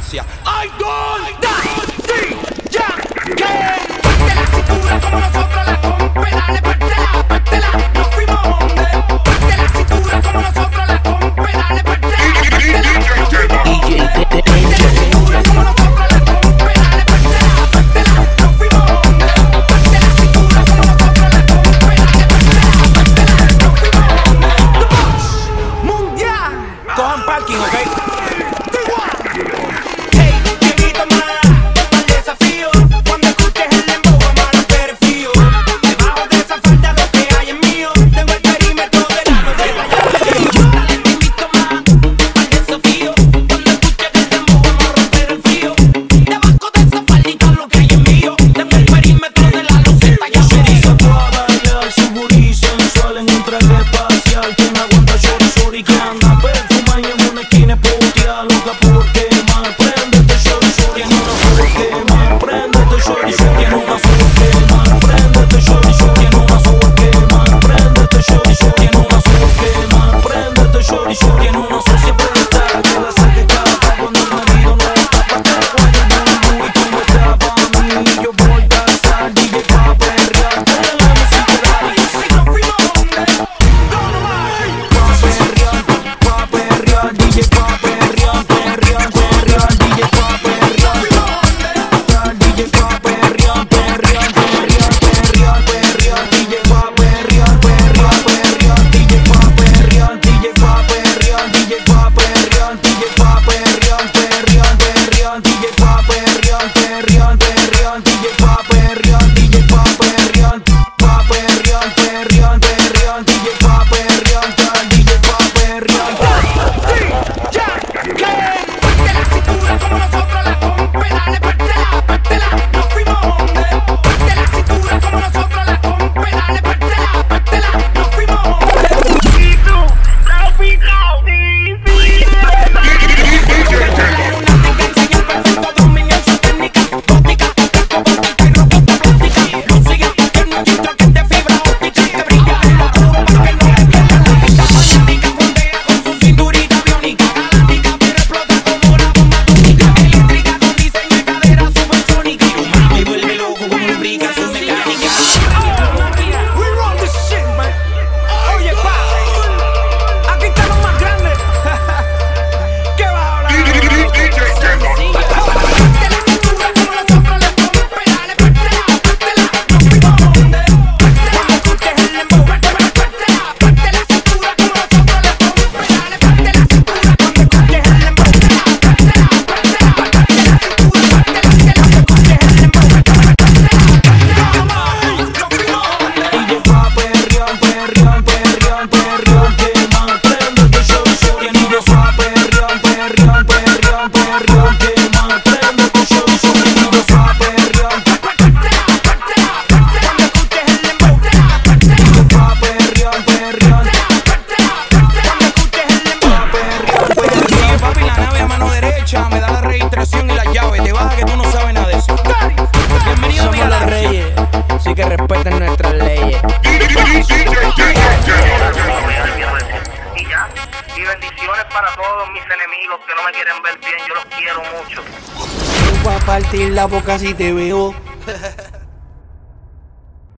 elegancia. ¡Ay, gol! ¡Sí! ¡Ya! ¡Que! ¡Pártela! Si tú ves como nosotros la compre, dale, pártela, pártela. Nos fuimos donde. Pártela, si tú ves como nosotros la compre, dale, pártela, pártela. Nos fuimos donde. Pártela, si tú ves como nosotros Cojan parking, ¿ok? tiene unos da la registración y las llaves. Te baja que tú no sabes nada de eso. Bienvenido Somos a mi los reyes, así que respeten nuestras leyes. Y ya, y bendiciones para todos mis enemigos que no me quieren ver bien, yo los quiero mucho. Voy a partir la boca si te veo.